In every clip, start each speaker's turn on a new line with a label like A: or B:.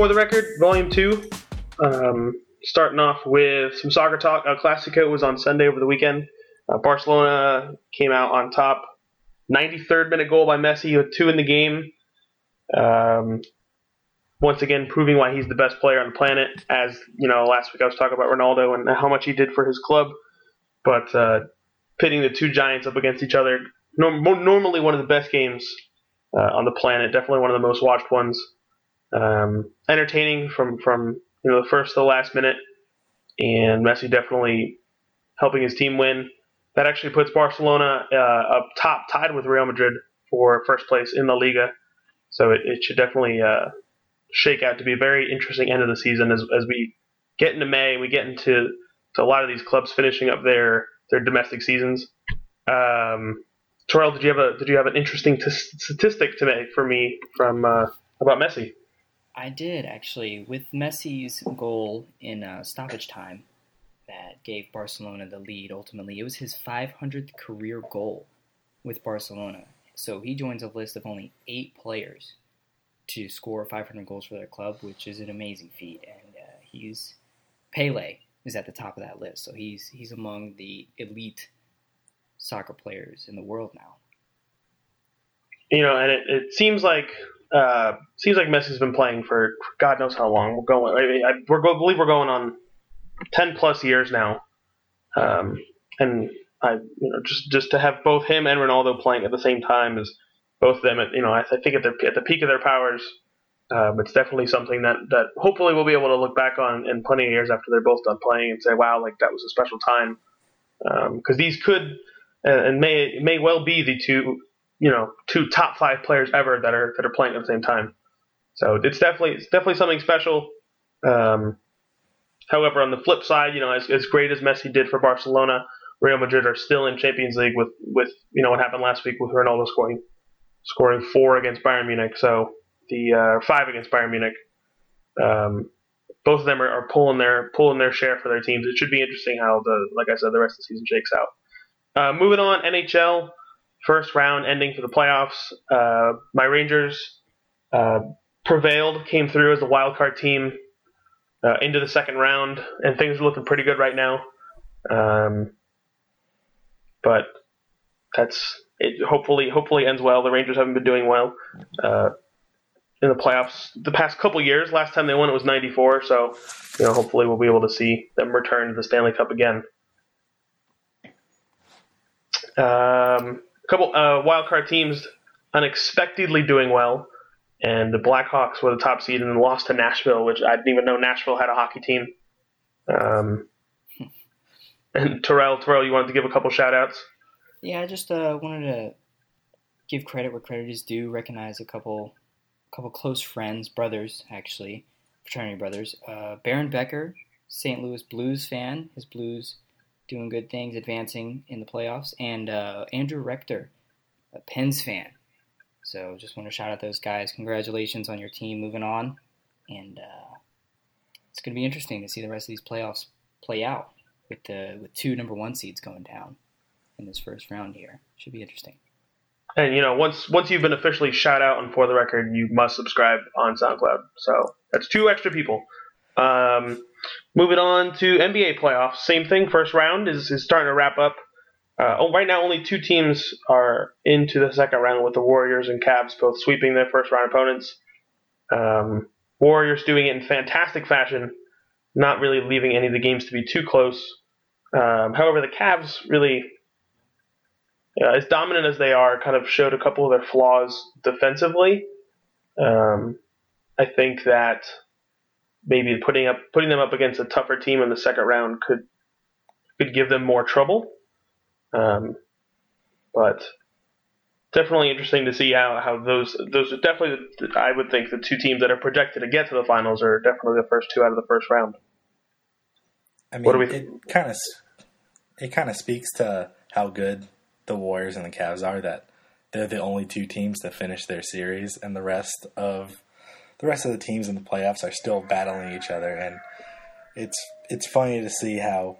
A: For the record, Volume 2. Um, starting off with some soccer talk. El Clasico was on Sunday over the weekend. Uh, Barcelona came out on top. 93rd minute goal by Messi with two in the game. Um, once again, proving why he's the best player on the planet. As you know, last week I was talking about Ronaldo and how much he did for his club, but uh, pitting the two giants up against each other, norm- normally one of the best games uh, on the planet. Definitely one of the most watched ones. Um, entertaining from from you know the first to the last minute, and Messi definitely helping his team win. That actually puts Barcelona uh, up top, tied with Real Madrid for first place in the Liga. So it, it should definitely uh, shake out to be a very interesting end of the season as, as we get into May. We get into to a lot of these clubs finishing up their their domestic seasons. Um, Terrell, did you have a did you have an interesting t- statistic today for me from uh, about Messi?
B: I did actually with Messi's goal in uh, stoppage time that gave Barcelona the lead. Ultimately, it was his 500th career goal with Barcelona. So he joins a list of only eight players to score 500 goals for their club, which is an amazing feat. And uh, he's Pele is at the top of that list, so he's he's among the elite soccer players in the world now.
A: You know, and it, it seems like uh, seems like Messi's been playing for God knows how long. We're going. I, I we're go, believe we're going on ten plus years now, um, and I you know just just to have both him and Ronaldo playing at the same time is both of them. At, you know, I, I think at the at the peak of their powers, um, it's definitely something that that hopefully we'll be able to look back on in plenty of years after they're both done playing and say, wow, like that was a special time. Because um, these could and may may well be the two you know two top five players ever that are that are playing at the same time. So it's definitely it's definitely something special. Um, however, on the flip side, you know, as, as great as Messi did for Barcelona, Real Madrid are still in Champions League with with you know what happened last week with Ronaldo scoring scoring four against Bayern Munich, so the uh, five against Bayern Munich. Um, both of them are, are, pulling their pulling their share for their teams. It should be interesting how the like I said the rest of the season shakes out. Uh, moving on, NHL first round ending for the playoffs. Uh, my Rangers uh, prevailed, came through as a wild card team uh, into the second round, and things are looking pretty good right now. Um, but that's it. Hopefully, hopefully ends well. The Rangers haven't been doing well uh, in the playoffs the past couple years. Last time they won it was '94, so you know hopefully we'll be able to see them return to the Stanley Cup again. Um, couple uh, wild card teams unexpectedly doing well, and the Blackhawks were the top seed and lost to Nashville, which I didn't even know Nashville had a hockey team. Um, and Terrell, Terrell, you wanted to give a couple shout outs?
B: Yeah, I just uh, wanted to give credit where credit is due. Recognize a couple, couple close friends, brothers actually, fraternity brothers. Uh, Baron Becker, St. Louis Blues fan. His Blues doing good things, advancing in the playoffs, and uh, Andrew Rector, a Pens fan. So just want to shout out those guys. Congratulations on your team moving on, and uh, it's going to be interesting to see the rest of these playoffs play out with the with two number one seeds going down in this first round here. Should be interesting.
A: And you know, once once you've been officially shout out and For the Record, you must subscribe on SoundCloud. So that's two extra people. Um, moving on to NBA playoffs, same thing. First round is, is starting to wrap up. Uh, oh, right now, only two teams are into the second round, with the Warriors and Cavs both sweeping their first round opponents. Um, Warriors doing it in fantastic fashion, not really leaving any of the games to be too close. Um, however, the Cavs really, uh, as dominant as they are, kind of showed a couple of their flaws defensively. Um, I think that maybe putting up putting them up against a tougher team in the second round could could give them more trouble. Um, but definitely interesting to see how, how those those are definitely I would think the two teams that are projected to get to the finals are definitely the first two out of the first round.
C: I mean, we, it kind of it kind of speaks to how good the Warriors and the Cavs are that they're the only two teams to finish their series, and the rest of the rest of the teams in the playoffs are still battling each other, and it's it's funny to see how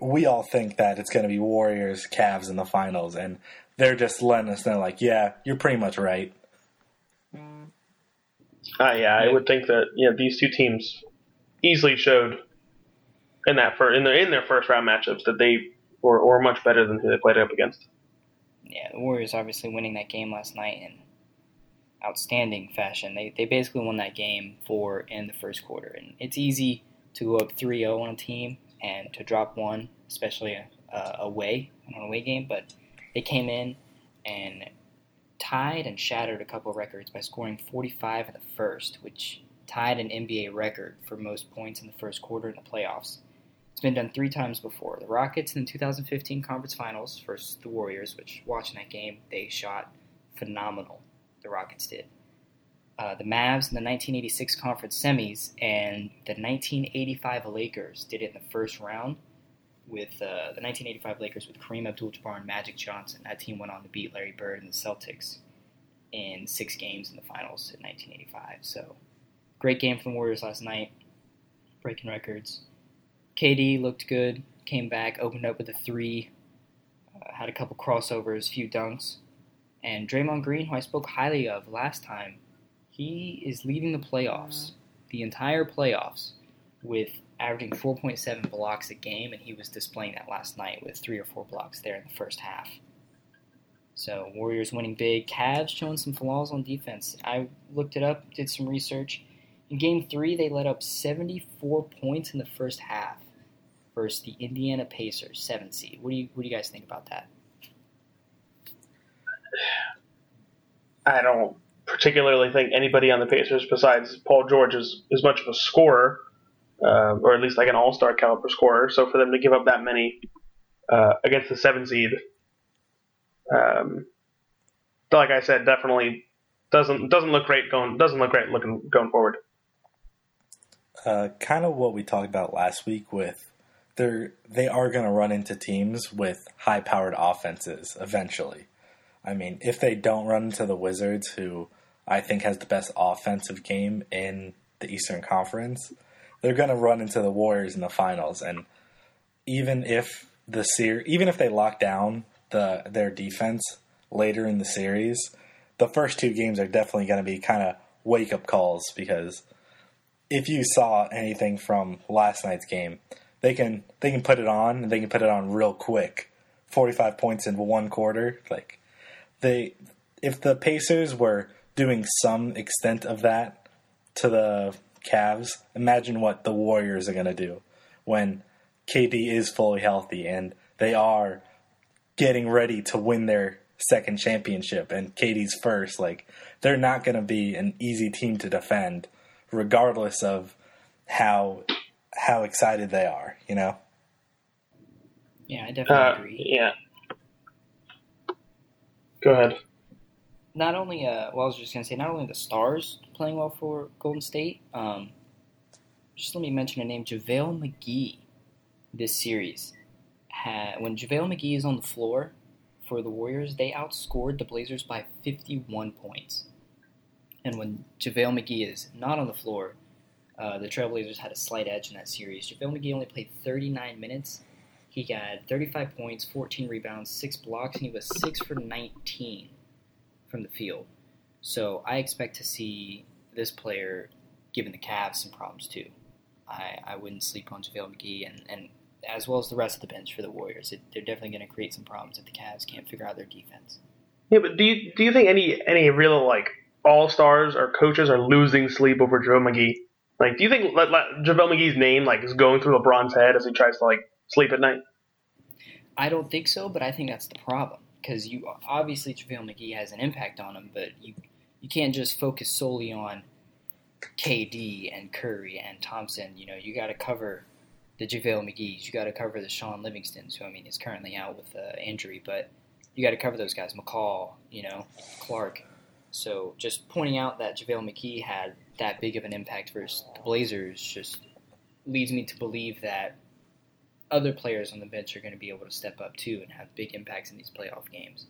C: we all think that it's going to be Warriors, Cavs in the finals, and they're just letting us know, like, yeah, you're pretty much right.
A: Uh, yeah, I would think that you know these two teams easily showed in that for in their in their first round matchups that they were, were much better than who they played up against.
B: Yeah, the Warriors obviously winning that game last night in outstanding fashion. They they basically won that game four in the first quarter, and it's easy to go up 3-0 on a team and to drop one, especially uh, away on an away game. But they came in and tied and shattered a couple records by scoring 45 in the first, which tied an NBA record for most points in the first quarter in the playoffs. It's been done three times before. The Rockets in the 2015 Conference Finals versus the Warriors, which watching that game, they shot phenomenal. The Rockets did. Uh, the Mavs in the 1986 Conference Semis and the 1985 Lakers did it in the first round with uh, the 1985 Lakers with Kareem Abdul-Jabbar and Magic Johnson. That team went on to beat Larry Bird and the Celtics in six games in the finals in 1985. So, great game from the Warriors last night, breaking records. KD looked good, came back, opened up with a three, uh, had a couple crossovers, a few dunks, and Draymond Green, who I spoke highly of last time, he is leading the playoffs, the entire playoffs, with averaging 4.7 blocks a game, and he was displaying that last night with three or four blocks there in the first half. So Warriors winning big. Cavs showing some flaws on defense. I looked it up, did some research. In Game Three, they let up 74 points in the first half versus the Indiana Pacers, seven seed. What do you What do you guys think about that?
A: I don't particularly think anybody on the Pacers besides Paul George is, is much of a scorer uh, or at least like an all star caliber scorer. So for them to give up that many uh, against the seven seed, um, like I said, definitely doesn't doesn't look great going doesn't look great looking going forward.
C: Uh, kind of what we talked about last week with they're they are going to run into teams with high powered offenses eventually. I mean, if they don't run into the Wizards, who I think has the best offensive game in the Eastern Conference, they're going to run into the Warriors in the finals. And even if the even if they lock down the their defense later in the series, the first two games are definitely going to be kind of wake up calls because if you saw anything from last night's game, they can they can put it on and they can put it on real quick. 45 points in one quarter, like they if the Pacers were doing some extent of that to the Cavs, imagine what the Warriors are going to do when KD is fully healthy and they are getting ready to win their second championship and KD's first. Like, they're not going to be an easy team to defend, regardless of how how excited they are. You know.
B: Yeah, I definitely uh, agree.
A: Yeah. Go ahead.
B: Not only, uh, well, I was just gonna say, not only the stars playing well for Golden State. Um, just let me mention a name, JaVale McGee. This series, had, when JaVale McGee is on the floor for the Warriors, they outscored the Blazers by 51 points. And when JaVale McGee is not on the floor, uh, the Trailblazers had a slight edge in that series. JaVale McGee only played 39 minutes. He got 35 points, 14 rebounds, 6 blocks, and he was 6 for 19 from the field. So I expect to see this player giving the Cavs some problems too. I, I wouldn't sleep on JaVale McGee and, and as well as the rest of the bench for the Warriors. It, they're definitely going to create some problems if the Cavs can't figure out their defense.
A: Yeah, but do you do you think any any real like all stars or coaches are losing sleep over JaVale McGee? Like, do you think let, let JaVale McGee's name like is going through LeBron's head as he tries to like sleep at night?
B: I don't think so, but I think that's the problem because you obviously JaVale McGee has an impact on him, but you you can't just focus solely on KD and Curry and Thompson. You know, you got to cover the JaVale McGee's. You got to cover the Shaun Livingston's, who I mean is currently out with uh, injury, but you got to cover those guys. McCaw, you know, Clark. So just pointing out that JaVale McGee had that big of an impact versus the Blazers just leads me to believe that other players on the bench are going to be able to step up too and have big impacts in these playoff games.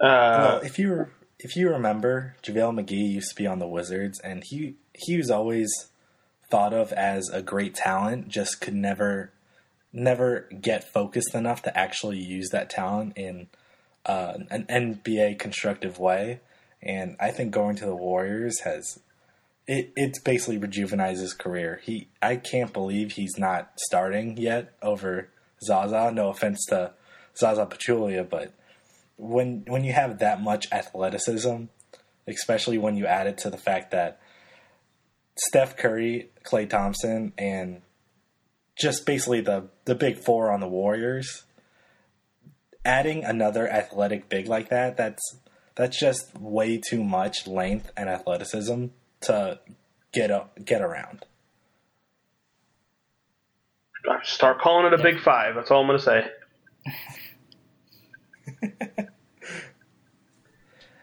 C: Uh, well, if you if you remember, JaVale McGee used to be on the Wizards, and he he was always thought of as a great talent, just could never never get focused enough to actually use that talent in uh, an NBA constructive way. and I think going to the Warriors has it it's basically rejuvenized his career. He I can't believe he's not starting yet over Zaza. No offense to Zaza Pachulia, but when when you have that much athleticism, especially when you add it to the fact that Steph Curry, Klay Thompson, and just basically the the big four on the Warriors, adding another athletic big like that, that's that's just way too much length and athleticism to get up, get around.
A: Start calling it a big five. That's all I'm going to say.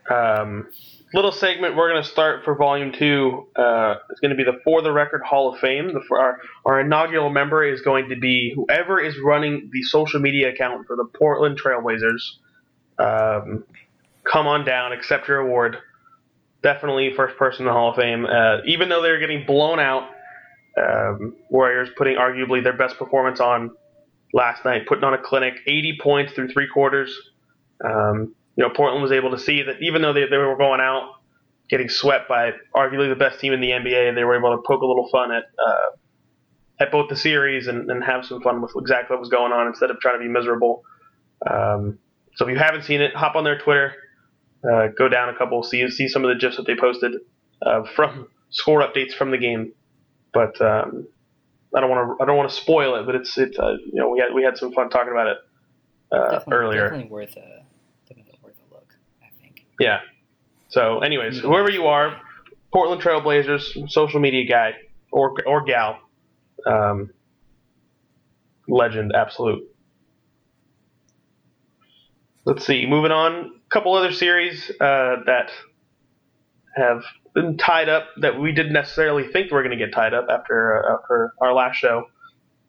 A: um, little segment we're going to start for volume two uh, is going to be the For the Record Hall of Fame. The, our, our inaugural member is going to be whoever is running the social media account for the Portland Trailblazers. Um, come on down, accept your award. Definitely first person in the Hall of Fame. Uh, even though they're getting blown out, um, Warriors putting arguably their best performance on last night, putting on a clinic, 80 points through three quarters. Um, you know, Portland was able to see that even though they, they were going out getting swept by arguably the best team in the NBA, they were able to poke a little fun at uh, at both the series and, and, have some fun with exactly what was going on instead of trying to be miserable. Um, so if you haven't seen it, hop on their Twitter, uh, go down a couple, see see some of the gifs that they posted uh, from score updates from the game. But um, I don't want to I don't want to spoil it, but it's it's uh, you know we had we had some fun talking about it uh,
B: definitely,
A: earlier.
B: Definitely worth a definitely worth a look. I think.
A: Yeah. So, anyways, whoever you are, Portland Trailblazers social media guy or or gal, um, legend, absolute. Let's see. Moving on, a couple other series uh, that have been tied up that we didn't necessarily think we were going to get tied up after uh, after our last show.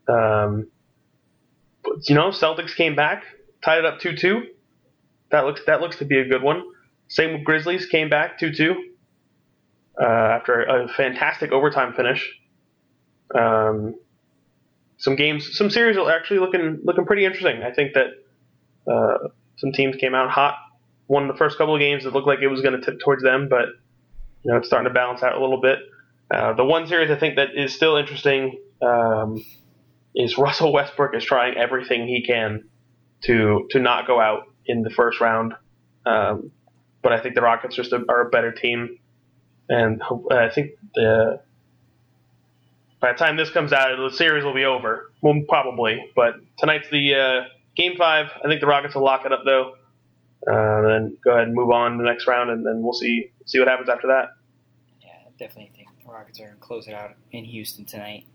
A: Um, but, you know, Celtics came back, tied it up two two. That looks that looks to be a good one. Same with Grizzlies came back two two uh, after a fantastic overtime finish. Um, some games, some series are actually looking looking pretty interesting. I think that uh, some teams came out hot. Won the first couple of games. It looked like it was going to tip towards them, but you know it's starting to balance out a little bit. Uh, the one series I think that is still interesting um, is Russell Westbrook is trying everything he can to to not go out in the first round. Um, but I think the Rockets just are a better team, and I think the by the time this comes out, the series will be over. Well, probably, but tonight's the uh, game five. I think the Rockets will lock it up though. Uh, then go ahead and move on to the next round, and then we'll see see what happens after that.
B: Yeah, I definitely think the Rockets are going to close it out in Houston tonight.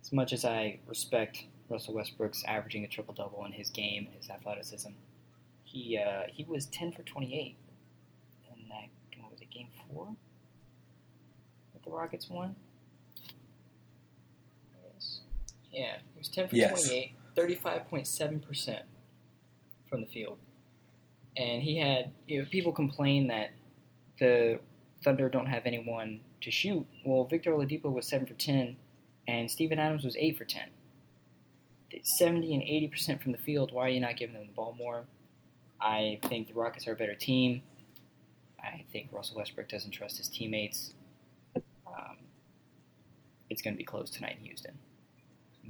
B: As much as I respect Russell Westbrook's averaging a triple double in his game, his athleticism, he uh, he was ten for twenty eight in that what was it game four that the Rockets won. Yes. Yeah, he was ten for yes. twenty eight. 35.7% from the field. And he had, you know, people complain that the Thunder don't have anyone to shoot. Well, Victor Oladipo was 7 for 10, and Steven Adams was 8 for 10. 70 and 80% from the field. Why are you not giving them the ball more? I think the Rockets are a better team. I think Russell Westbrook doesn't trust his teammates. Um, it's going to be close tonight in Houston.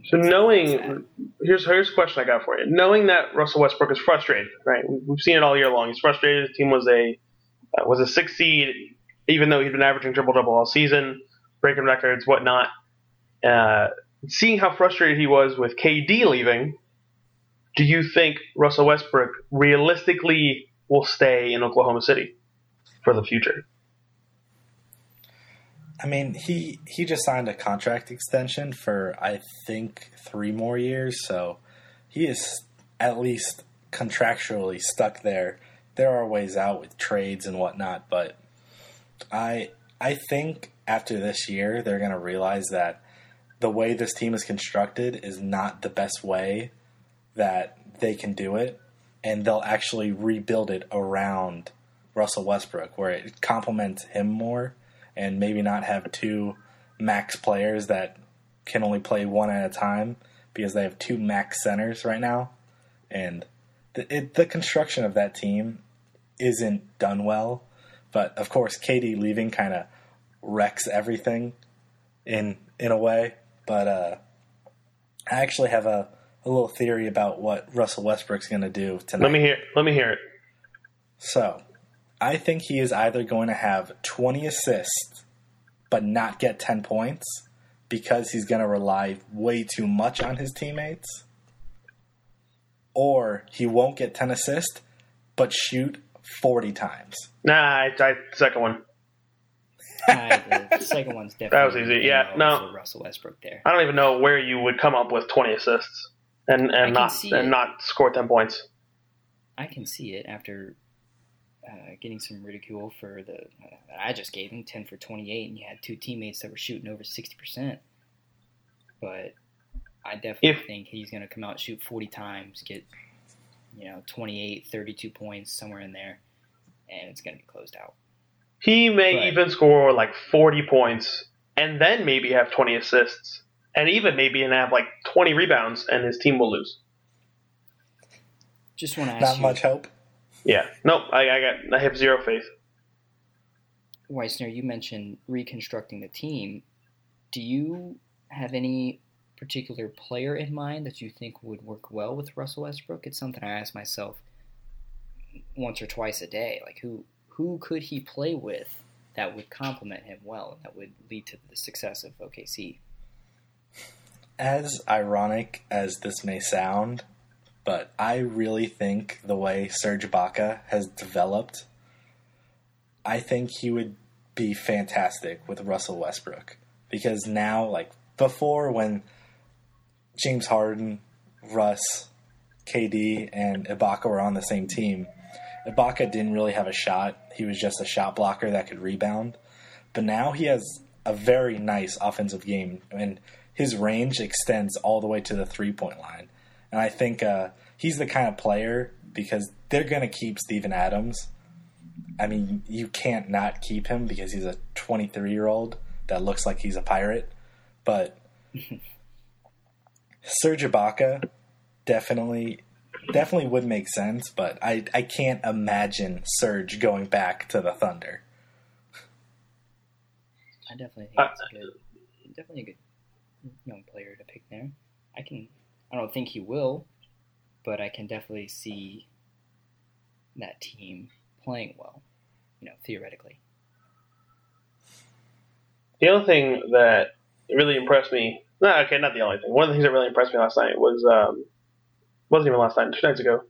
A: So knowing here's here's a question I got for you. Knowing that Russell Westbrook is frustrated, right? We've seen it all year long. He's frustrated. His team was a uh, was a six seed, even though he's been averaging triple double all season, breaking records, whatnot. Uh, seeing how frustrated he was with KD leaving, do you think Russell Westbrook realistically will stay in Oklahoma City for the future?
C: I mean, he he just signed a contract extension for I think three more years, so he is at least contractually stuck there. There are ways out with trades and whatnot, but I I think after this year they're gonna realize that the way this team is constructed is not the best way that they can do it, and they'll actually rebuild it around Russell Westbrook, where it complements him more and maybe not have two max players that can only play one at a time because they have two max centers right now. And the, it, the construction of that team isn't done well, But of course, KD leaving kind of wrecks everything in in a way. But uh, I actually have a, a little theory about what Russell Westbrook's going to do tonight.
A: Let me hear. Let me hear it.
C: So, I think he is either going to have 20 assists but not get 10 points because he's going to rely way too much on his teammates, or he won't get 10 assists but shoot 40 times.
A: Nah, I, I second one.
B: uh, the second one's definitely
A: that was easy. Yeah, no,
B: Russell Westbrook there.
A: I don't even know where you would come up with 20 assists and and not and it. not score 10 points.
B: I can see it after uh, getting some ridicule for the uh, I just gave him 10 for 28, and you had two teammates that were shooting over 60%. But I definitely if, think he's going to come out, shoot 40 times, get you know 28, 32 points somewhere in there, and it's going to be closed out.
A: He may but, even score like 40 points and then maybe have 20 assists, and even maybe and have like 20 rebounds, and his team will lose.
B: Just want to ask
C: Not
B: you,
C: much hope.
A: Yeah. Nope. I, I got. I have zero faith.
B: Weissner, you mentioned reconstructing the team. Do you have any particular player in mind that you think would work well with Russell Westbrook? It's something I ask myself once or twice a day. Like who who could he play with that would complement him well and that would lead to the success of OKC?
C: As ironic as this may sound, but I really think the way Serge Ibaka has developed, I think he would be fantastic with Russell Westbrook because now, like before, when James Harden, Russ, KD, and Ibaka were on the same team, Ibaka didn't really have a shot. He was just a shot blocker that could rebound. But now he has a very nice offensive game, and his range extends all the way to the three point line. And I think uh, he's the kind of player because they're going to keep Steven Adams. I mean, you can't not keep him because he's a 23 year old that looks like he's a pirate. But Serge Ibaka definitely definitely would make sense, but I, I can't imagine Serge going back to the Thunder.
B: I definitely think it's a good, definitely a good young player to pick there. I can I don't think he will, but I can definitely see that team playing well, you know, theoretically.
A: The other thing that really impressed me, no, okay, not the only thing. One of the things that really impressed me last night was, um, wasn't even last night, two nights ago,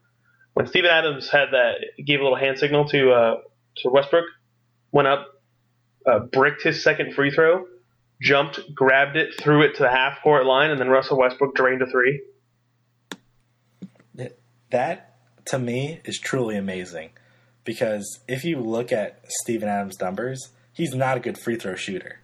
A: when Steven Adams had that, gave a little hand signal to uh, to Westbrook, went up, uh, bricked his second free throw, jumped, grabbed it, threw it to the half court line, and then Russell Westbrook drained a three
C: that to me is truly amazing because if you look at Steven Adams' numbers, he's not a good free throw shooter.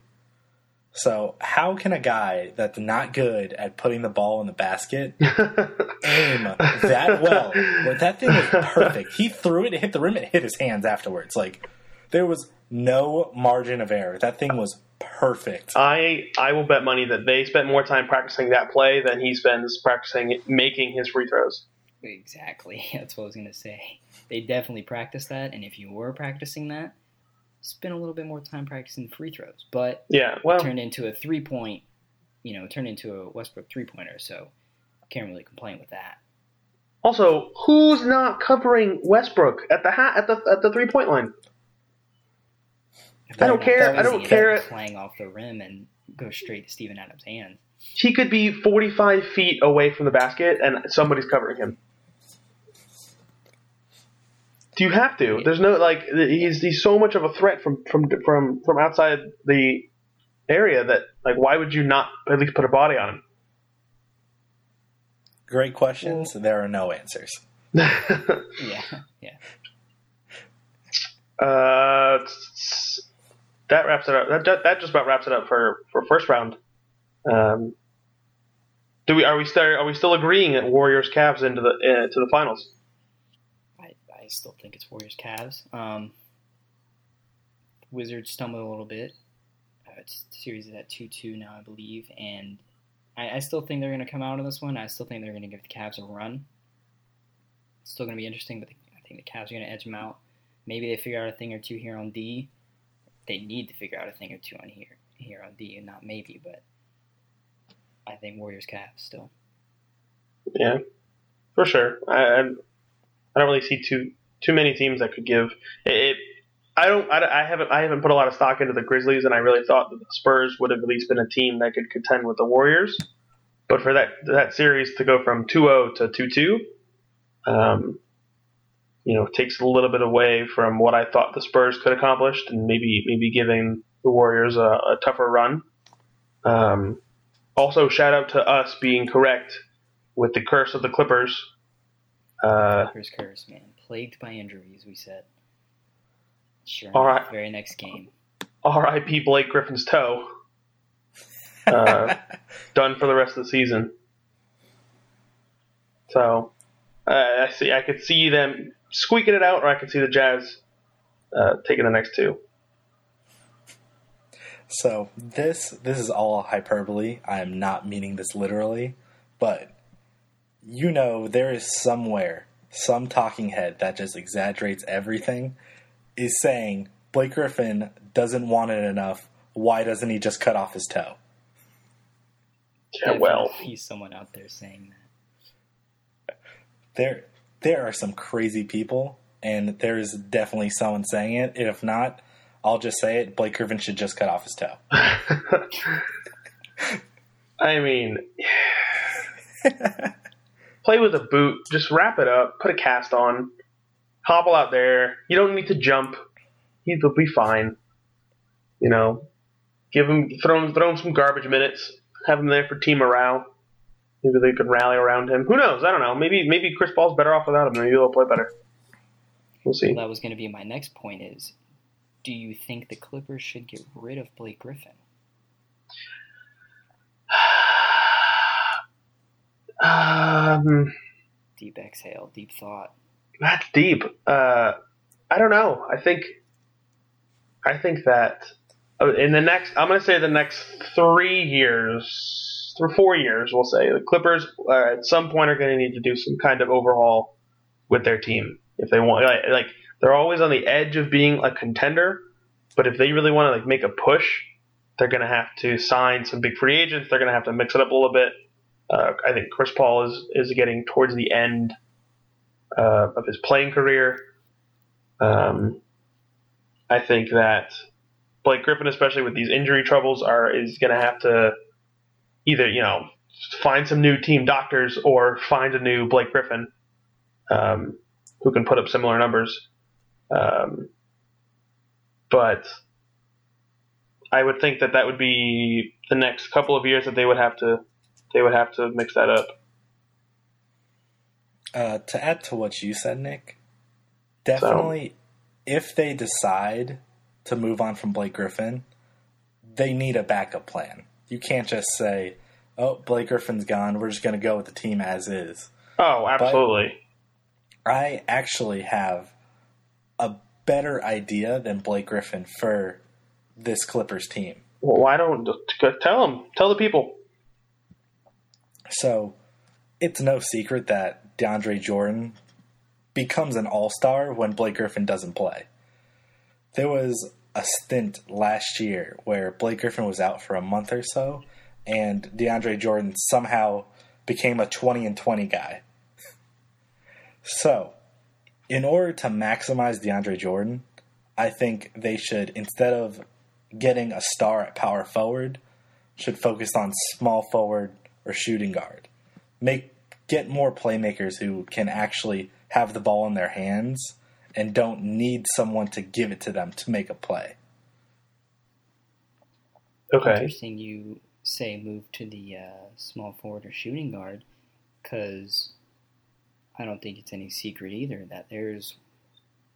C: So how can a guy that's not good at putting the ball in the basket aim that well? That thing was perfect. He threw it, it hit the rim, it hit his hands afterwards. Like there was no margin of error. That thing was perfect.
A: I I will bet money that they spent more time practicing that play than he spends practicing making his free throws.
B: Exactly. That's what I was going to say. They definitely practice that, and if you were practicing that, spend a little bit more time practicing free throws. But
A: yeah, well,
B: turned into a three point, you know, turned into a Westbrook three pointer. So can't really complain with that.
A: Also, who's not covering Westbrook at the ha- at the at the three point line? I don't care. I don't care.
B: Playing off the rim and go straight to Steven Adams' hands.
A: He could be 45 feet away from the basket, and somebody's covering him. Do you have to? There's no like he's he's so much of a threat from from from from outside the area that like why would you not at least put a body on him?
C: Great questions. Well, there are no answers.
B: yeah, yeah.
A: Uh, that wraps it up. That, that just about wraps it up for for first round. Um, do we are we still are we still agreeing that Warriors Cavs into the uh, to the finals?
B: I still think it's Warriors Cavs. Um, Wizards stumbled a little bit. Uh, it's series is at two two now, I believe, and I, I still think they're going to come out of this one. I still think they're going to give the Cavs a run. It's still going to be interesting, but the, I think the Cavs are going to edge them out. maybe they figure out a thing or two here on D. They need to figure out a thing or two on here here on D, and not maybe, but I think Warriors Cavs still.
A: Yeah, for sure. I, I don't really see too too many teams that could give it. it I don't. I, I, haven't. I haven't put a lot of stock into the Grizzlies, and I really thought that the Spurs would have at least been a team that could contend with the Warriors. But for that that series to go from 2-0 to 2-2, um, you know, takes a little bit away from what I thought the Spurs could accomplish, and maybe maybe giving the Warriors a, a tougher run. Um, also, shout out to us being correct with the curse of the Clippers.
B: Uh, Clippers curse, man, plagued by injuries. We said. Sure. All right. Very next game.
A: R.I.P. Blake Griffin's toe. Uh, done for the rest of the season. So uh, I see. I could see them squeaking it out, or I could see the Jazz uh, taking the next two.
C: So this this is all hyperbole. I am not meaning this literally, but you know there is somewhere some talking head that just exaggerates everything is saying Blake Griffin doesn't want it enough. Why doesn't he just cut off his toe?
A: Yeah, well,
B: he's someone out there saying
C: that. There, there are some crazy people, and there is definitely someone saying it. If not, I'll just say it. Blake Griffin should just cut off his toe.
A: I mean, play with a boot. Just wrap it up. Put a cast on. Hobble out there. You don't need to jump. He'll be fine. You know, give him throw him throw him some garbage minutes. Have him there for team morale. Maybe they could rally around him. Who knows? I don't know. Maybe maybe Chris Paul's better off without him. Maybe he'll play better. We'll see.
B: Well, that was going to be my next point. Is do you think the Clippers should get rid of Blake Griffin?
A: um,
B: deep exhale, deep thought.
A: That's deep. Uh, I don't know. I think, I think that uh, in the next, I'm going to say the next three years, or four years, we'll say the Clippers uh, at some point are going to need to do some kind of overhaul with their team if they want. Like, like they're always on the edge of being a contender, but if they really want to like make a push, they're going to have to sign some big free agents. They're going to have to mix it up a little bit. Uh, I think Chris Paul is is getting towards the end uh, of his playing career. Um, I think that Blake Griffin, especially with these injury troubles, are is going to have to either you know find some new team doctors or find a new Blake Griffin um, who can put up similar numbers. Um, but I would think that that would be the next couple of years that they would have to they would have to mix that up.
C: Uh, to add to what you said, Nick, definitely, so, if they decide to move on from Blake Griffin, they need a backup plan. You can't just say, "Oh, Blake Griffin's gone. We're just going to go with the team as is."
A: Oh, absolutely.
C: But I actually have a better idea than Blake Griffin for this Clippers team.
A: Well, why don't tell them? Tell the people.
C: So, it's no secret that DeAndre Jordan becomes an all star when Blake Griffin doesn't play. There was a stint last year where Blake Griffin was out for a month or so, and DeAndre Jordan somehow became a 20 and 20 guy. so, in order to maximize DeAndre Jordan, I think they should, instead of getting a star at power forward, should focus on small forward or shooting guard. Make get more playmakers who can actually have the ball in their hands and don't need someone to give it to them to make a play.
B: Okay. Interesting you say move to the uh, small forward or shooting guard because I don't think it's any secret either that there's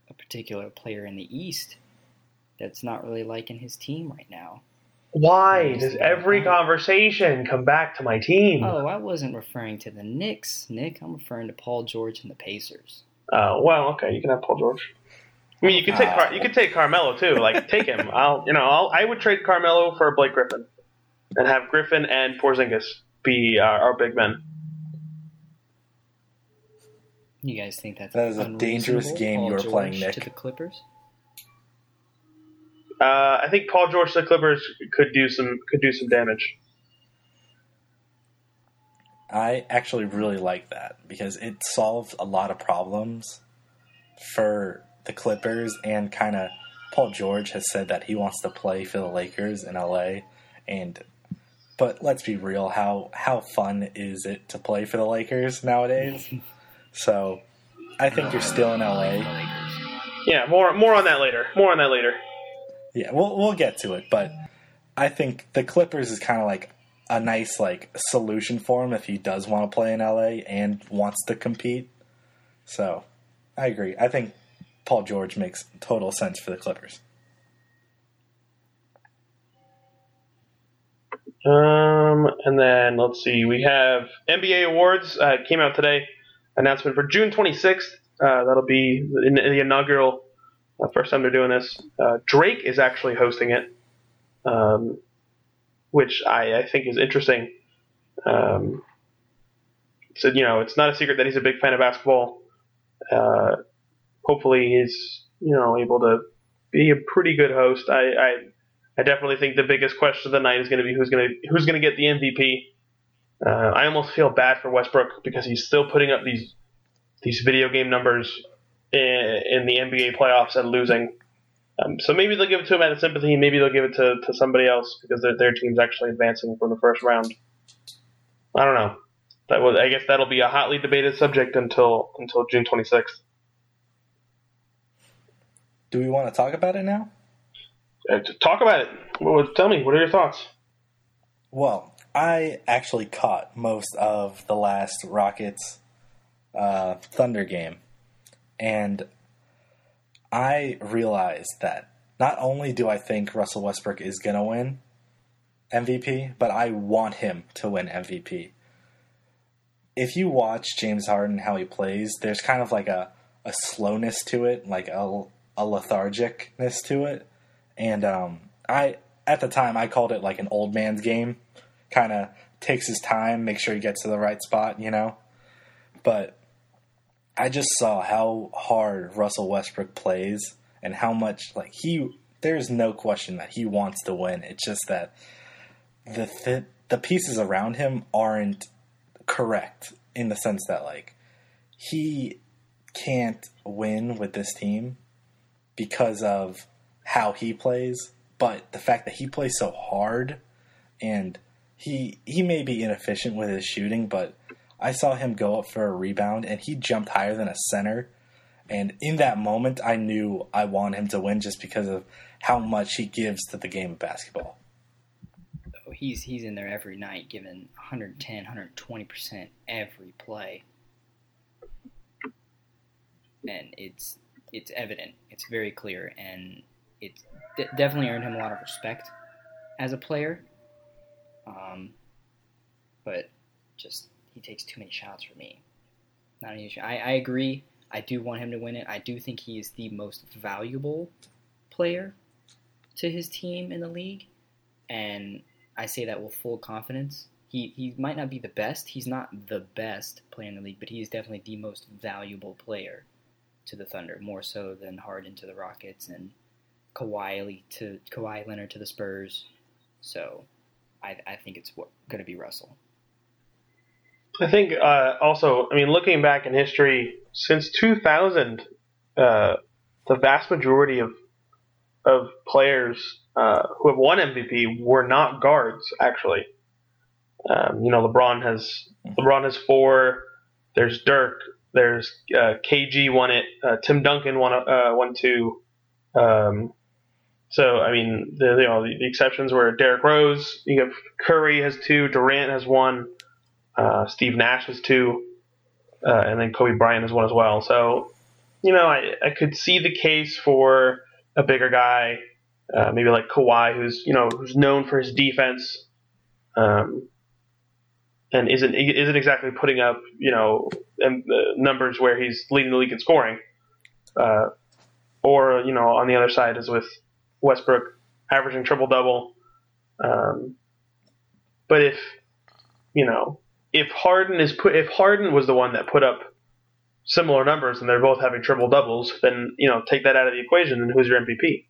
B: a particular player in the East that's not really liking his team right now.
A: Why does every conversation come back to my team?
B: Oh, I wasn't referring to the Knicks, Nick. I'm referring to Paul George and the Pacers.
A: Oh well, okay. You can have Paul George. I mean, you could take uh, Car- you could take Carmelo too. Like, take him. I'll you know I'll, I would trade Carmelo for Blake Griffin, and have Griffin and Porzingis be our, our big men.
B: You guys think that's
C: that is a dangerous game you are playing, Nick?
B: To the Clippers.
A: Uh, I think Paul George to the Clippers could do some could do some damage.
C: I actually really like that because it solves a lot of problems for the Clippers and kind of Paul George has said that he wants to play for the Lakers in LA and but let's be real how how fun is it to play for the Lakers nowadays? so I think you're still in LA.
A: Yeah, more more on that later. More on that later.
C: Yeah, we'll we'll get to it, but I think the Clippers is kind of like a nice like solution for him if he does want to play in LA and wants to compete. So, I agree. I think Paul George makes total sense for the Clippers.
A: Um, and then let's see, we have NBA awards uh, came out today. Announcement for June 26th. Uh, that'll be in the inaugural uh, first time they're doing this. Uh, Drake is actually hosting it, um, which I, I, think is interesting. Um, so you know, it's not a secret that he's a big fan of basketball. Uh, hopefully, he's you know able to be a pretty good host. I, I, I definitely think the biggest question of the night is going to be who's going to who's going to get the MVP. Uh, I almost feel bad for Westbrook because he's still putting up these these video game numbers in, in the NBA playoffs and losing. Um, so maybe they'll give it to him out of sympathy. Maybe they'll give it to, to somebody else because their, their team's actually advancing from the first round. I don't know. That was, I guess that'll be a hotly debated subject until until June 26th.
C: Do we want to talk about it now?
A: Uh, talk about it. Well, tell me, what are your thoughts?
C: Well, I actually caught most of the last Rockets uh, Thunder game. And I realized that not only do I think Russell Westbrook is going to win MVP, but I want him to win MVP. If you watch James Harden how he plays, there's kind of like a, a slowness to it, like a, a lethargicness to it. And um, I at the time I called it like an old man's game. Kind of takes his time, make sure he gets to the right spot, you know. But I just saw how hard Russell Westbrook plays and how much like he there's no question that he wants to win. It's just that the th- the pieces around him aren't correct in the sense that like he can't win with this team because of how he plays, but the fact that he plays so hard and he he may be inefficient with his shooting, but I saw him go up for a rebound and he jumped higher than a center. And in that moment, I knew I want him to win just because of how much he gives to the game of basketball.
B: Oh, he's he's in there every night, giving 110, 120 percent every play, and it's it's evident, it's very clear, and it's definitely earned him a lot of respect as a player. Um, but just he takes too many shots for me. Not an issue. I, I agree. I do want him to win it. I do think he is the most valuable player to his team in the league, and I say that with full confidence. He he might not be the best. He's not the best player in the league, but he is definitely the most valuable player to the Thunder, more so than Harden to the Rockets and Kawhi to Kawhi Leonard to the Spurs. So, I I think it's going to be Russell.
A: I think uh, also, I mean, looking back in history, since 2000, uh, the vast majority of of players uh, who have won MVP were not guards. Actually, um, you know, LeBron has LeBron has four. There's Dirk. There's uh, KG won it. Uh, Tim Duncan won uh, won two. Um, so I mean, the, you know, the, the exceptions were Derrick Rose. You have Curry has two. Durant has one. Uh, Steve Nash was two, uh, and then Kobe Bryant is one as well. So, you know, I, I could see the case for a bigger guy, uh, maybe like Kawhi, who's you know who's known for his defense, um, and isn't isn't exactly putting up you know numbers where he's leading the league in scoring. Uh, or you know, on the other side is with Westbrook averaging triple double. Um, but if you know if Harden is put if Harden was the one that put up similar numbers and they're both having triple doubles, then you know take that out of the equation and who's your MVP?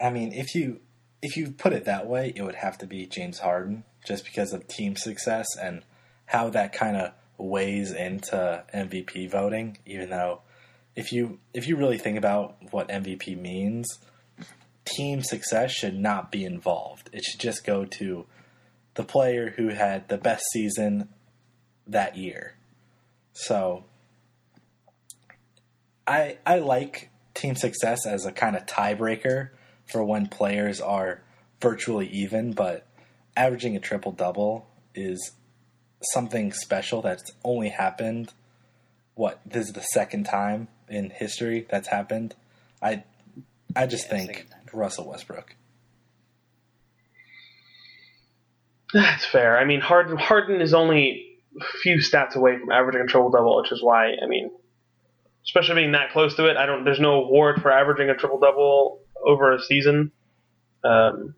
C: I mean, if you if you put it that way, it would have to be James Harden just because of team success and how that kind of weighs into MVP voting. Even though, if you if you really think about what MVP means, team success should not be involved. It should just go to the player who had the best season that year. So I I like team success as a kind of tiebreaker for when players are virtually even, but averaging a triple double is something special that's only happened. What this is the second time in history that's happened. I I just yeah, think Russell Westbrook.
A: That's fair. I mean, Harden Harden is only a few stats away from averaging a triple double, which is why I mean, especially being that close to it, I don't. There's no award for averaging a triple double over a season. Um,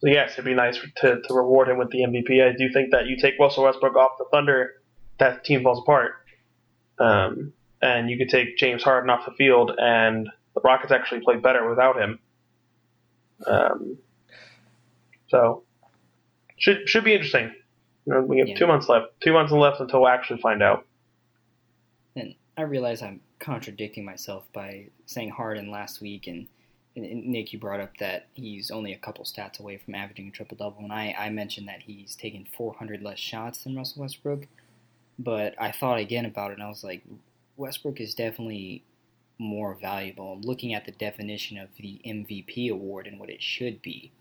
A: so yes, it'd be nice to, to reward him with the MVP. I do think that you take Russell Westbrook off the Thunder, that team falls apart. Um, and you could take James Harden off the field, and the Rockets actually play better without him. Um, so should should be interesting. You know, we have yeah. two months left. Two months left until we actually find out.
B: And I realize I'm contradicting myself by saying Harden last week and Nick, you brought up that he's only a couple stats away from averaging a triple double, and I, I mentioned that he's taken 400 less shots than Russell Westbrook. But I thought again about it, and I was like, Westbrook is definitely more valuable. I'm looking at the definition of the MVP award and what it should be.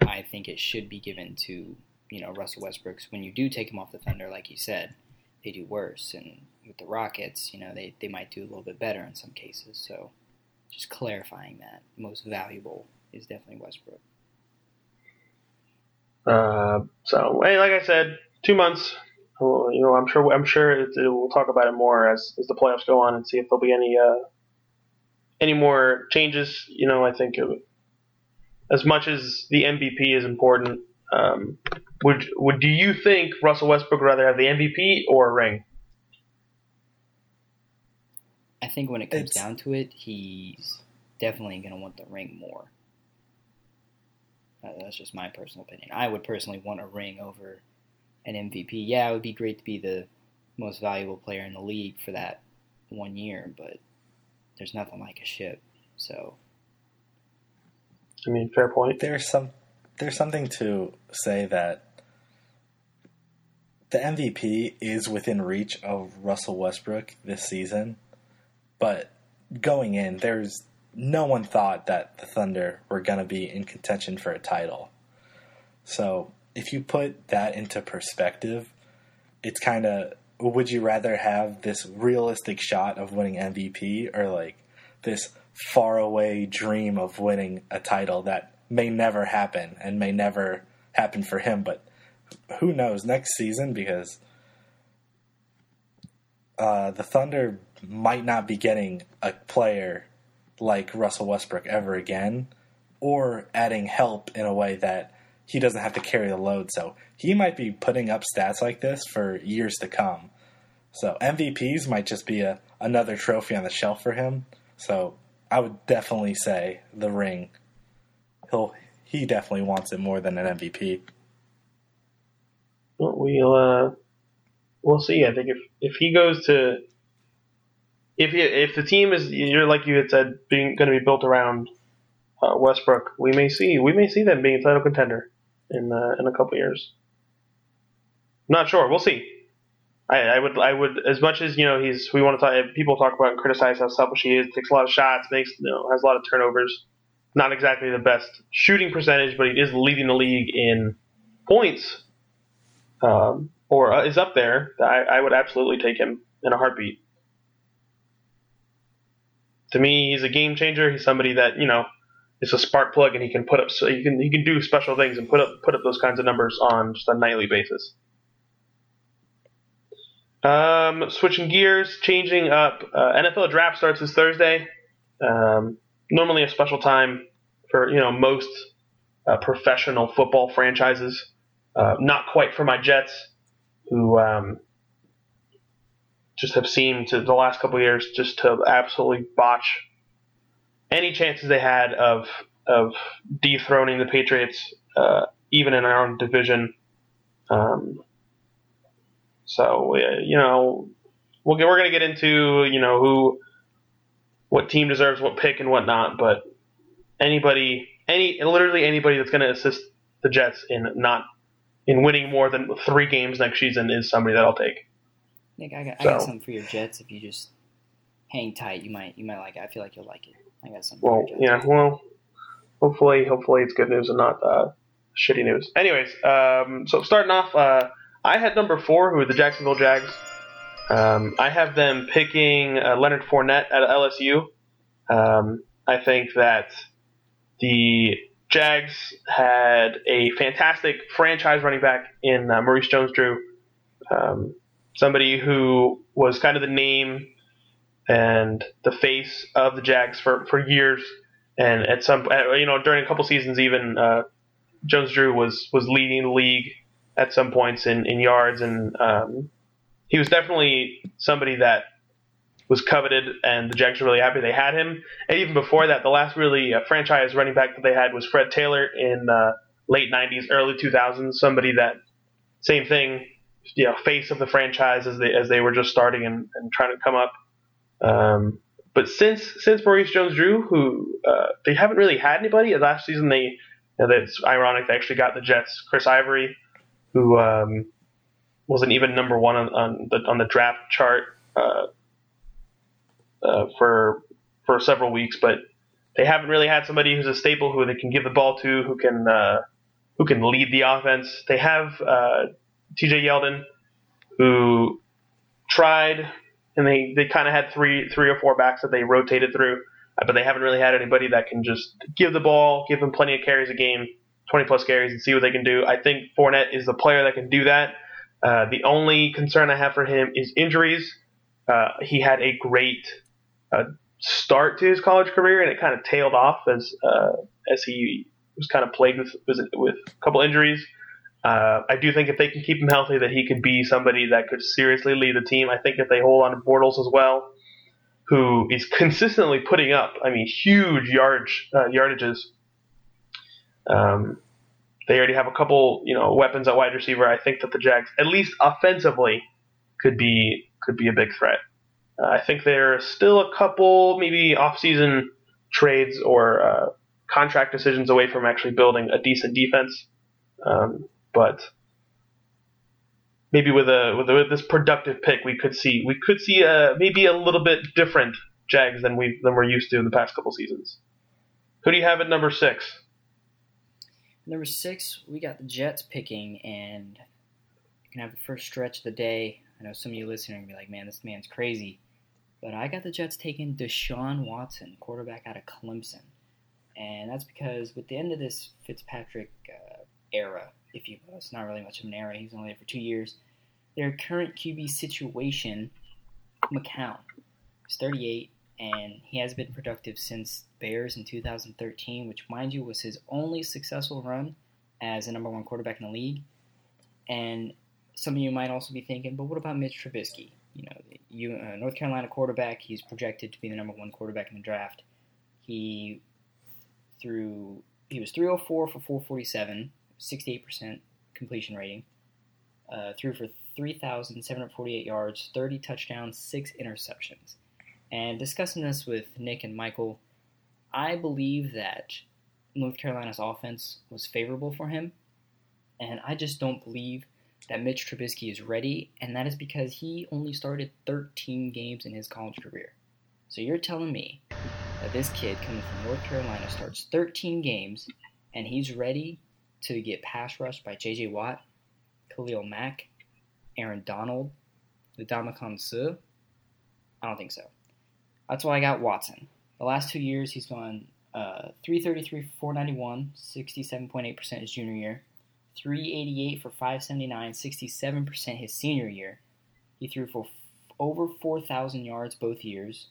B: I think it should be given to you know Russell Westbrook's. When you do take him off the Thunder, like you said, they do worse, and with the Rockets, you know they they might do a little bit better in some cases. So just clarifying that most valuable is definitely Westbrook.
A: Uh, so, hey, like I said, two months. Well, you know, I'm sure. I'm sure it, it, we'll talk about it more as, as the playoffs go on and see if there'll be any uh, any more changes. You know, I think it, as much as the MVP is important, um, would would do you think Russell Westbrook would rather have the MVP or a ring?
B: I think when it comes it's, down to it, he's definitely going to want the ring more. That's just my personal opinion. I would personally want a ring over an MVP. Yeah, it would be great to be the most valuable player in the league for that one year, but there's nothing like a ship. So,
A: I mean, fair point.
C: There's some there's something to say that the MVP is within reach of Russell Westbrook this season. But going in, there's no one thought that the Thunder were going to be in contention for a title. So if you put that into perspective, it's kind of would you rather have this realistic shot of winning MVP or like this faraway dream of winning a title that may never happen and may never happen for him, but who knows next season because uh, the Thunder might not be getting a player like Russell Westbrook ever again, or adding help in a way that he doesn't have to carry the load. So he might be putting up stats like this for years to come. So MVPs might just be a another trophy on the shelf for him. So I would definitely say the ring. He'll he definitely wants it more than an MVP.
A: Well, we'll uh, we'll see. I think if if he goes to if if the team is you're like you had said being going to be built around uh, Westbrook, we may see we may see them being a title contender in uh, in a couple years. Not sure. We'll see. I, I, would I would as much as you know he's we want to talk people talk about and criticize how selfish he is takes a lot of shots makes you know has a lot of turnovers not exactly the best shooting percentage but he is leading the league in points um, or uh, is up there I, I would absolutely take him in a heartbeat to me, he's a game changer. He's somebody that you know is a spark plug, and he can put up so he can he can do special things and put up put up those kinds of numbers on just a nightly basis. Um, switching gears, changing up. Uh, NFL draft starts this Thursday. Um, normally a special time for you know most uh, professional football franchises. Uh, not quite for my Jets, who um, just have seemed to the last couple years just to absolutely botch any chances they had of of dethroning the Patriots, uh, even in our own division. Um, so you know, we'll get, we're going to get into you know who, what team deserves what pick and whatnot, but anybody, any literally anybody that's going to assist the Jets in not in winning more than three games next season is somebody that I'll take.
B: Nick, I got, so, I got something for your Jets. If you just hang tight, you might you might like it. I feel like you'll like it. I got something.
A: Well, yeah, well, hopefully, hopefully it's good news and not uh, shitty news. Anyways, um, so starting off, uh, I had number four, who are the Jacksonville Jags. Um, I have them picking uh, Leonard Fournette at LSU. Um, I think that the Jags had a fantastic franchise running back in uh, Maurice Jones-Drew, um, somebody who was kind of the name and the face of the Jags for, for years. And at some, you know, during a couple seasons, even uh, Jones-Drew was was leading the league at some points in, in yards, and um, he was definitely somebody that was coveted, and the Jags were really happy they had him. And even before that, the last really uh, franchise running back that they had was Fred Taylor in uh, late '90s, early 2000s. Somebody that same thing, you know, face of the franchise as they as they were just starting and, and trying to come up. Um, but since since Maurice Jones-Drew, who uh, they haven't really had anybody. Last season, they you know, that's ironic. They actually got the Jets, Chris Ivory, who um, wasn't even number one on, on the on the draft chart uh, uh, for for several weeks, but they haven't really had somebody who's a staple who they can give the ball to, who can uh, who can lead the offense. They have uh, T.J. Yeldon, who tried, and they, they kind of had three three or four backs that they rotated through, uh, but they haven't really had anybody that can just give the ball, give them plenty of carries a game, 20 plus carries, and see what they can do. I think Fournette is the player that can do that. Uh, the only concern I have for him is injuries. Uh, he had a great uh, start to his college career, and it kind of tailed off as uh, as he was kind of plagued with with a couple injuries. Uh, I do think if they can keep him healthy, that he could be somebody that could seriously lead the team. I think if they hold on to Bortles as well, who is consistently putting up, I mean, huge yardage uh, yardages. Um, they already have a couple, you know, weapons at wide receiver. I think that the Jags, at least offensively, could be could be a big threat. Uh, I think there are still a couple maybe offseason trades or uh, contract decisions away from actually building a decent defense. Um, but maybe with a with, a, with this productive pick, we could see we could see a, maybe a little bit different Jags than we than we're used to in the past couple seasons. Who do you have at number six?
B: Number six, we got the Jets picking, and you can have the first stretch of the day. I know some of you listening be like, "Man, this man's crazy." But I got the Jets taking Deshaun Watson, quarterback out of Clemson. And that's because with the end of this Fitzpatrick uh, era, if you will, it's not really much of an era, he's only there for two years. Their current QB situation, McCown, is 38, and he has been productive since Bears in 2013, which, mind you, was his only successful run as a number one quarterback in the league. And some of you might also be thinking, but what about Mitch Trubisky? you know, you, uh, North Carolina quarterback. He's projected to be the number one quarterback in the draft. He threw he was 304 for 447, 68% completion rating. Uh, threw for 3,748 yards, 30 touchdowns, six interceptions. And discussing this with Nick and Michael, I believe that North Carolina's offense was favorable for him, and I just don't believe that Mitch Trubisky is ready, and that is because he only started 13 games in his college career. So you're telling me that this kid coming from North Carolina starts 13 games and he's ready to get pass rushed by J.J. Watt, Khalil Mack, Aaron Donald, Ndamukong Suh? I don't think so. That's why I got Watson. The last two years, he's gone uh, 333 491, 67.8% his junior year. 388 for 579, 67% his senior year. He threw for f- over 4,000 yards both years.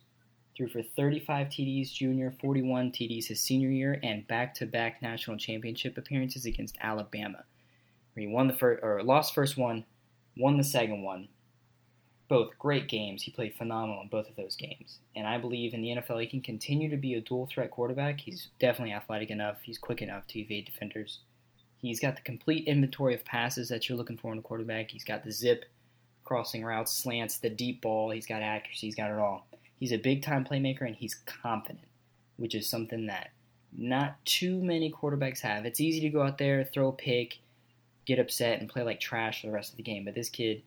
B: Threw for 35 TDs junior, 41 TDs his senior year, and back-to-back national championship appearances against Alabama, where he won the first or lost first one, won the second one. Both great games. He played phenomenal in both of those games. And I believe in the NFL he can continue to be a dual threat quarterback. He's definitely athletic enough. He's quick enough to evade defenders. He's got the complete inventory of passes that you're looking for in a quarterback. He's got the zip, crossing routes, slants, the deep ball. He's got accuracy. He's got it all. He's a big time playmaker and he's confident, which is something that not too many quarterbacks have. It's easy to go out there, throw a pick, get upset, and play like trash for the rest of the game. But this kid,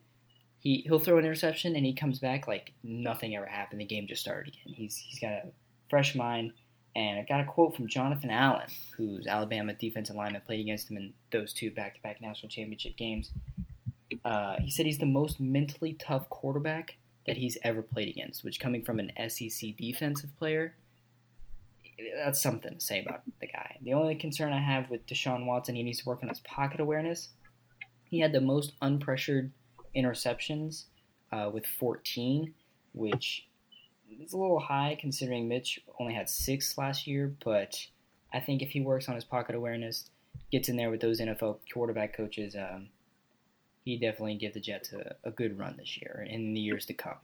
B: he he'll throw an interception and he comes back like nothing ever happened. The game just started again. He's he's got a fresh mind. And I got a quote from Jonathan Allen, whose Alabama defensive lineman played against him in those two back-to-back national championship games. Uh, he said he's the most mentally tough quarterback that he's ever played against, which coming from an SEC defensive player, that's something to say about the guy. The only concern I have with Deshaun Watson, he needs to work on his pocket awareness. He had the most unpressured interceptions uh, with 14, which is a little high considering Mitch only had six last year, but I think if he works on his pocket awareness, gets in there with those NFL quarterback coaches, um, he definitely give the Jets a, a, good run this year and in the years to come.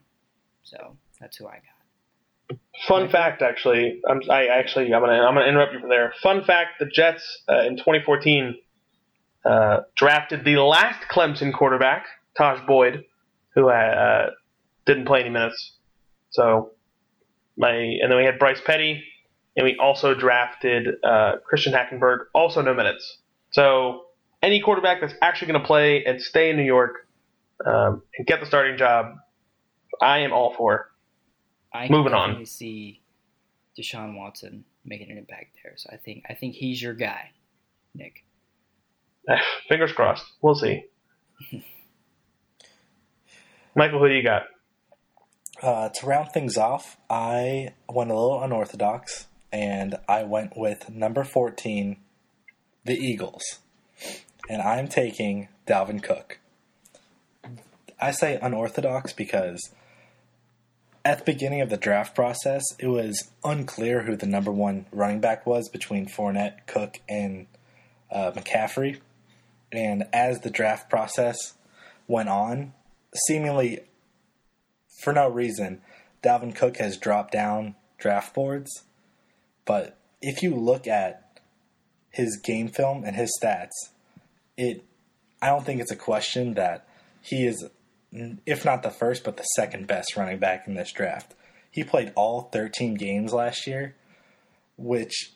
B: So that's who I got.
A: Fun fact, actually, I'm I actually I'm gonna I'm gonna interrupt you from there. Fun fact: the Jets uh, in 2014 uh, drafted the last Clemson quarterback, Tajh Boyd, who uh, didn't play any minutes. So my and then we had Bryce Petty, and we also drafted uh, Christian Hackenberg, also no minutes. So any quarterback that's actually going to play and stay in New York um, and get the starting job, I am all for.
B: I
A: Moving on.
B: We see Deshaun Watson making an impact there, so I think I think he's your guy, Nick.
A: Fingers crossed. We'll see. Michael, who do you got?
C: Uh, to round things off, I went a little unorthodox, and I went with number 14, the Eagles. And I'm taking Dalvin Cook. I say unorthodox because at the beginning of the draft process, it was unclear who the number one running back was between Fournette, Cook, and uh, McCaffrey. And as the draft process went on, seemingly for no reason, Dalvin Cook has dropped down draft boards. But if you look at his game film and his stats, it I don't think it's a question that he is, if not the first, but the second best running back in this draft. He played all 13 games last year, which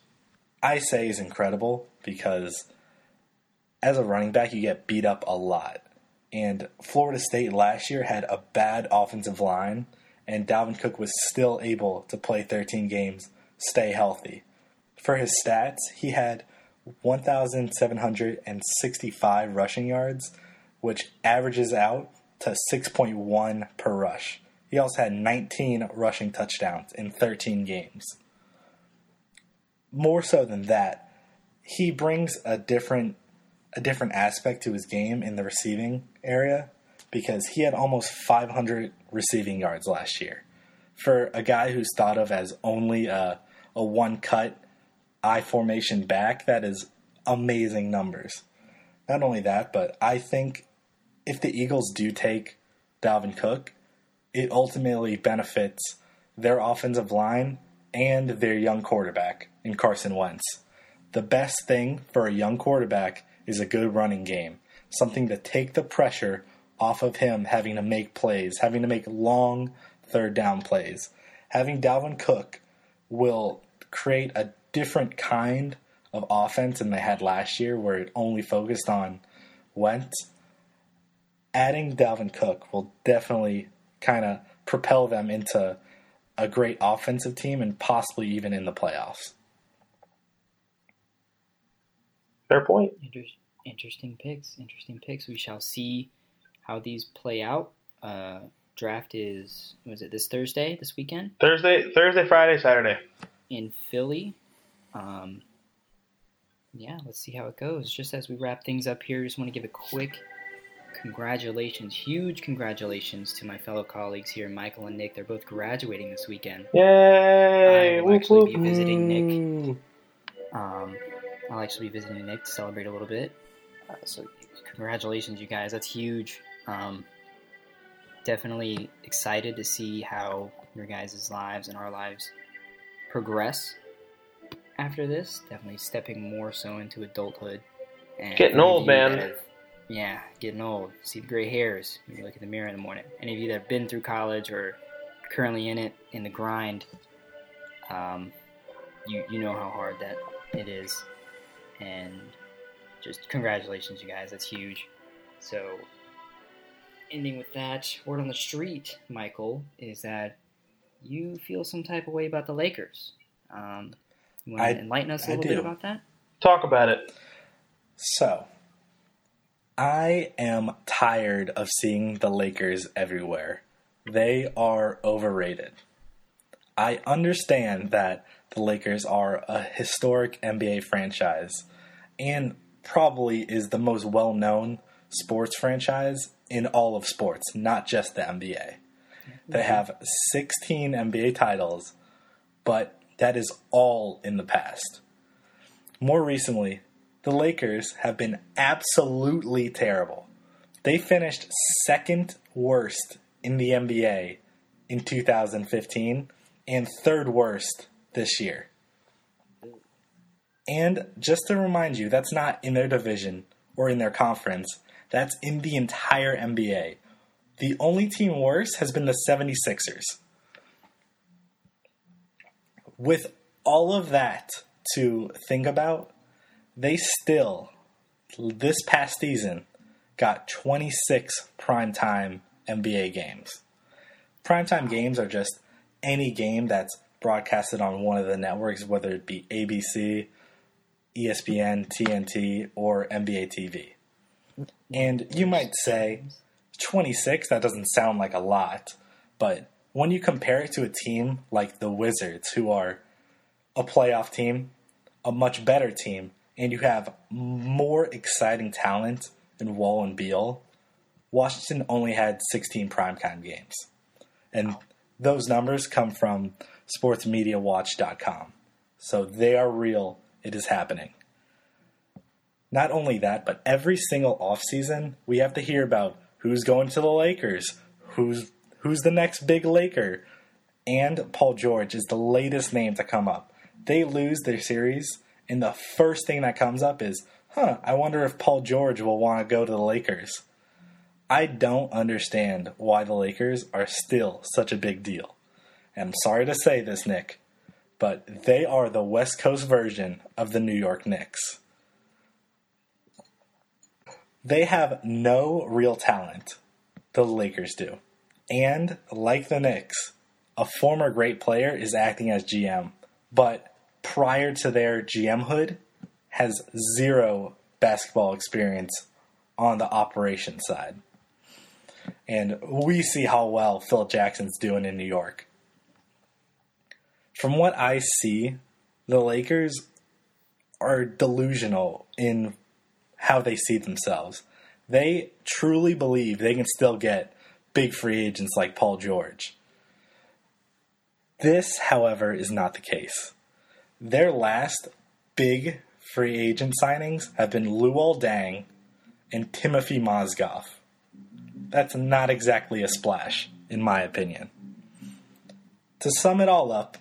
C: I say is incredible because as a running back, you get beat up a lot. And Florida State last year had a bad offensive line, and Dalvin Cook was still able to play 13 games, stay healthy. For his stats, he had 1,765 rushing yards, which averages out to 6.1 per rush. He also had 19 rushing touchdowns in 13 games. More so than that, he brings a different a different aspect to his game in the receiving area because he had almost 500 receiving yards last year. For a guy who's thought of as only a, a one cut I formation back, that is amazing numbers. Not only that, but I think if the Eagles do take Dalvin Cook, it ultimately benefits their offensive line and their young quarterback in Carson Wentz. The best thing for a young quarterback is a good running game, something to take the pressure off of him having to make plays, having to make long third down plays. Having Dalvin Cook will create a different kind of offense than they had last year, where it only focused on Wentz. Adding Dalvin Cook will definitely kind of propel them into a great offensive team and possibly even in the playoffs.
A: Fair point.
B: interesting picks. Interesting picks. We shall see how these play out. Uh, draft is was it this Thursday? This weekend?
A: Thursday, Thursday, Friday, Saturday.
B: In Philly. Um, yeah, let's see how it goes. Just as we wrap things up here, just want to give a quick congratulations, huge congratulations to my fellow colleagues here, Michael and Nick. They're both graduating this weekend.
A: Yay!
B: I will actually be visiting Nick. Um, I'll actually be visiting Nick to celebrate a little bit. Uh, so, congratulations, you guys. That's huge. Um, definitely excited to see how your guys' lives and our lives progress after this. Definitely stepping more so into adulthood.
A: And getting old, man. Have,
B: yeah, getting old. See the gray hairs when you look in the mirror in the morning. Any of you that have been through college or currently in it, in the grind, um, you you know how hard that it is, and just congratulations, you guys. That's huge. So, ending with that, word on the street, Michael, is that you feel some type of way about the Lakers. Um, you want to enlighten us a little bit about that?
A: Talk about it.
C: So, I am tired of seeing the Lakers everywhere. They are overrated. I understand that the Lakers are a historic NBA franchise and probably is the most well known sports franchise in all of sports, not just the NBA. They mm-hmm. have 16 NBA titles, but that is all in the past. More recently, the Lakers have been absolutely terrible. They finished second worst in the NBA in 2015 and third worst this year. And just to remind you, that's not in their division or in their conference. That's in the entire NBA. The only team worse has been the 76ers. With all of that to think about, they still, this past season, got 26 primetime NBA games. Primetime games are just any game that's broadcasted on one of the networks, whether it be ABC, ESPN, TNT, or NBA TV. And you might say, 26, that doesn't sound like a lot, but when you compare it to a team like the Wizards, who are a playoff team, a much better team, and you have more exciting talent in Wall and Beal, Washington only had 16 primetime games. And those numbers come from sportsmediawatch.com. So they are real. It is happening. Not only that, but every single offseason, we have to hear about who's going to the Lakers, who's who's the next big Laker, and Paul George is the latest name to come up. They lose their series, and the first thing that comes up is, huh, I wonder if Paul George will want to go to the Lakers. I don't understand why the Lakers are still such a big deal. And I'm sorry to say this, Nick, but they are the West Coast version of the New York Knicks. They have no real talent. The Lakers do. And like the Knicks, a former great player is acting as GM, but prior to their GM hood, has zero basketball experience on the operation side. And we see how well Phil Jackson's doing in New York. From what I see, the Lakers are delusional in how they see themselves. They truly believe they can still get big free agents like Paul George. This, however, is not the case. Their last big free agent signings have been Luol Deng and Timothy Mozgov. That's not exactly a splash, in my opinion. To sum it all up,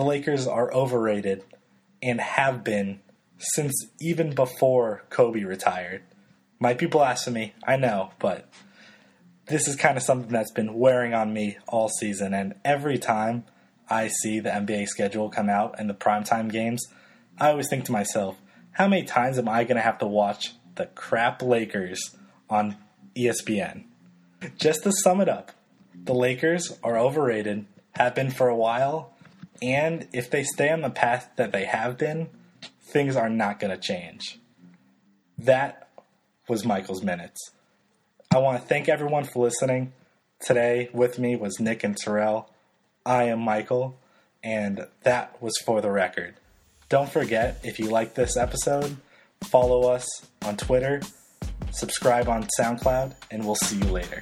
C: the Lakers are overrated and have been since even before Kobe retired. Might be blasphemy, I know, but this is kind of something that's been wearing on me all season. And every time I see the NBA schedule come out and the primetime games, I always think to myself, how many times am I going to have to watch the crap Lakers on ESPN? Just to sum it up, the Lakers are overrated, have been for a while, and if they stay on the path that they have been, things are not going to change. That was Michael's Minutes. I want to thank everyone for listening. Today with me was Nick and Terrell. I am Michael, and that was for the record. Don't forget, if you like this episode, follow us on Twitter, subscribe on SoundCloud, and we'll see you later.